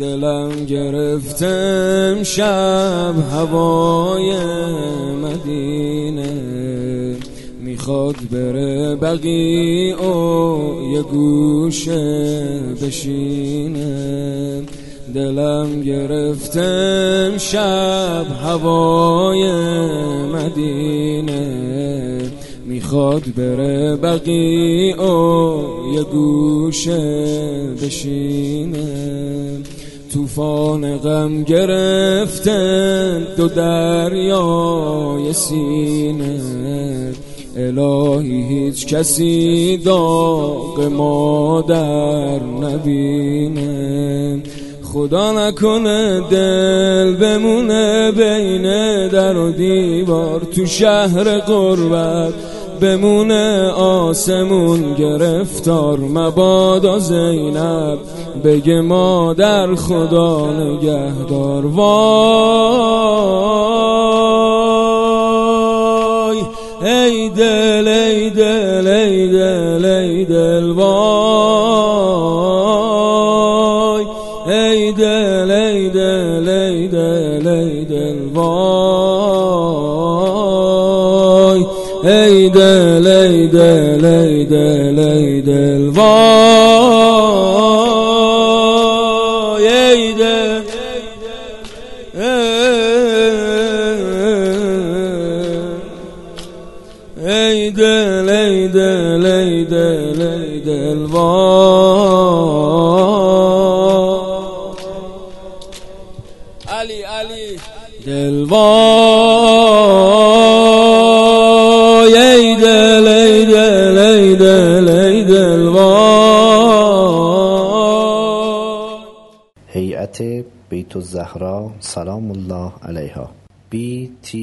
دلم گرفتم شب هوای مدینه. می‌خواد بره بقی او یه گوشه بشینه. دلم گرفتم شب هوای مدینه. می‌خواد بره بقی او یه گوشه بشینه. توفان غم گرفتن دو دریای سینه. الهی هیچ کسی داغ مادر نبینه. خدا نکنه دل بمونه بین در و دیوار تو شهر قربت بمونه آسمون گرفتار مبادا زینب. بگه مادر خدا نگهدار. وای ای دل ای دل ای دل ای دل وای. ای دل ای دل ای دل ای دل وای. ای دل ای دل ای دل ای دل وای ای دل ای دل ای دل ای دل ای دل وای علی علی دل وای ای دل ای دل ای دل ای دل وای هیئت بیت الزهرا سلام الله علیها. Btzs.ir